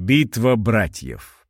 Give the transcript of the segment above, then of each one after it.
Битва братьев.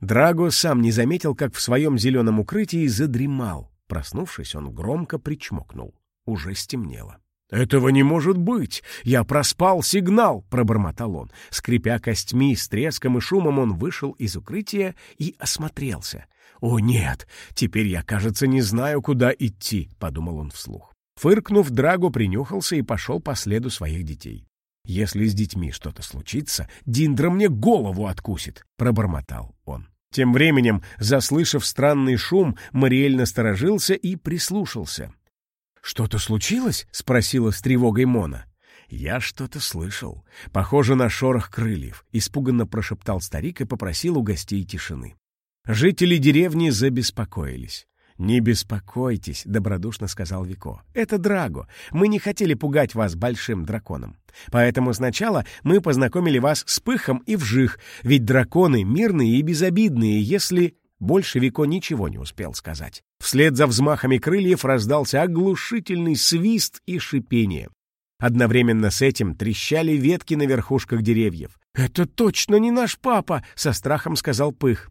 Драго сам не заметил, как в своем зеленом укрытии задремал. Проснувшись, он громко причмокнул. Уже стемнело. «Этого не может быть! Я проспал сигнал!» — пробормотал он. Скрипя костьми, с треском и шумом он вышел из укрытия и осмотрелся. «О, нет! Теперь я, кажется, не знаю, куда идти!» — подумал он вслух. Фыркнув, Драго принюхался и пошел по следу своих детей. «Если с детьми что-то случится, Диндра мне голову откусит», — пробормотал он. Тем временем, заслышав странный шум, Мариэль насторожился и прислушался. «Что-то случилось?» — спросила с тревогой Мона. «Я что-то слышал. Похоже на шорох крыльев», — испуганно прошептал старик и попросил у гостей тишины. Жители деревни забеспокоились. «Не беспокойтесь», — добродушно сказал Вико. «Это Драго. Мы не хотели пугать вас большим драконом. Поэтому сначала мы познакомили вас с Пыхом и Вжих, ведь драконы мирные и безобидные, если...» Больше Вико ничего не успел сказать. Вслед за взмахами крыльев раздался оглушительный свист и шипение. Одновременно с этим трещали ветки на верхушках деревьев. «Это точно не наш папа!» — со страхом сказал Пых.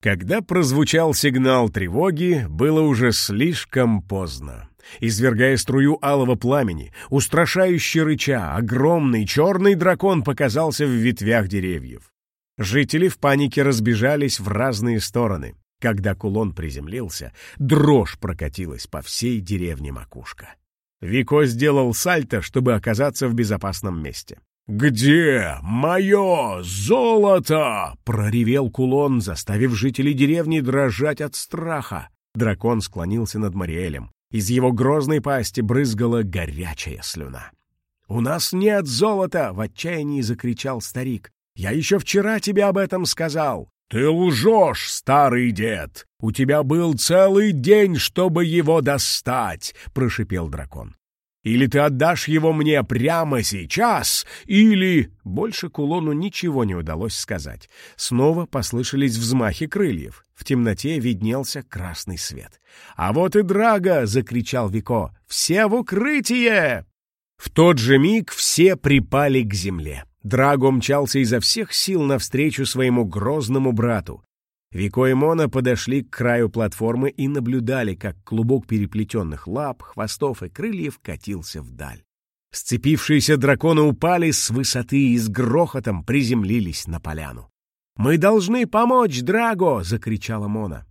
Когда прозвучал сигнал тревоги, было уже слишком поздно. Извергая струю алого пламени, устрашающе рыча, огромный черный дракон показался в ветвях деревьев. Жители в панике разбежались в разные стороны. Когда кулон приземлился, дрожь прокатилась по всей деревне Макушка. Вико сделал сальто, чтобы оказаться в безопасном месте. «Где мое золото?» — проревел кулон, заставив жителей деревни дрожать от страха. Дракон склонился над Мариэлем. Из его грозной пасти брызгала горячая слюна. «У нас нет золота!» — в отчаянии закричал старик. «Я еще вчера тебе об этом сказал!» «Ты лжешь, старый дед! У тебя был целый день, чтобы его достать!» — прошипел дракон. Или ты отдашь его мне прямо сейчас, или...» Больше кулону ничего не удалось сказать. Снова послышались взмахи крыльев. В темноте виднелся красный свет. «А вот и Драга!» — закричал Вико. «Все в укрытие!» В тот же миг все припали к земле. Драго мчался изо всех сил навстречу своему грозному брату. Вико и Мона подошли к краю платформы и наблюдали, как клубок переплетенных лап, хвостов и крыльев катился вдаль. Сцепившиеся драконы упали с высоты и с грохотом приземлились на поляну. «Мы должны помочь, Драго!» — закричала Мона.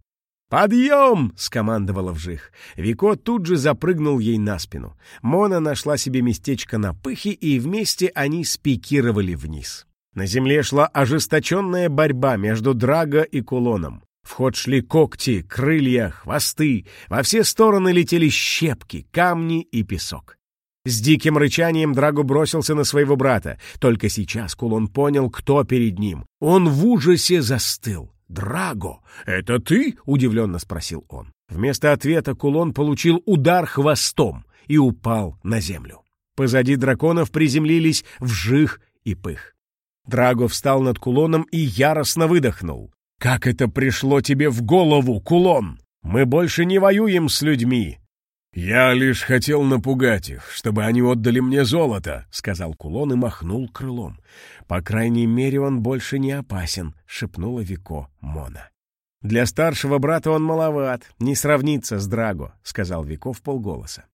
«Подъем!» — скомандовала Вжих. Вико тут же запрыгнул ей на спину. Мона нашла себе местечко на пыхе, и вместе они спикировали вниз. На земле шла ожесточенная борьба между Драго и Кулоном. В ход шли когти, крылья, хвосты. Во все стороны летели щепки, камни и песок. С диким рычанием Драго бросился на своего брата. Только сейчас Кулон понял, кто перед ним. Он в ужасе застыл. «Драго, это ты?» — удивленно спросил он. Вместо ответа Кулон получил удар хвостом и упал на землю. Позади драконов приземлились вжих и пых. Драго встал над кулоном и яростно выдохнул. «Как это пришло тебе в голову, кулон? Мы больше не воюем с людьми!» «Я лишь хотел напугать их, чтобы они отдали мне золото», — сказал кулон и махнул крылом. «По крайней мере, он больше не опасен», — шепнула Вико Мона. «Для старшего брата он маловат, не сравнится с Драго», — сказал Вико в полголоса.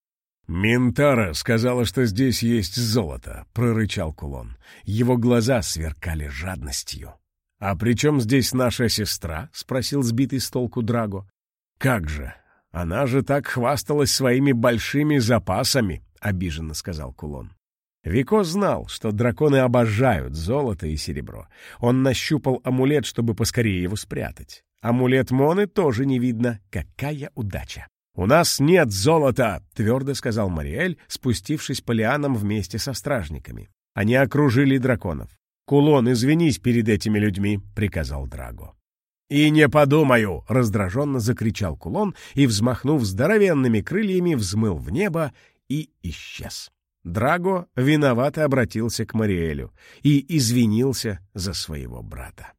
«Ментара сказала, что здесь есть золото», — прорычал кулон. Его глаза сверкали жадностью. «А при чем здесь наша сестра?» — спросил сбитый с толку Драго. «Как же? Она же так хвасталась своими большими запасами», — обиженно сказал кулон. Вико знал, что драконы обожают золото и серебро. Он нащупал амулет, чтобы поскорее его спрятать. Амулет Моны тоже не видно. Какая удача! «У нас нет золота!» — твердо сказал Мариэль, спустившись по лианам вместе со стражниками. Они окружили драконов. «Кулон, извинись перед этими людьми!» — приказал Драго. «И не подумаю!» — раздраженно закричал Кулон и, взмахнув здоровенными крыльями, взмыл в небо и исчез. Драго виновато обратился к Мариэлю и извинился за своего брата.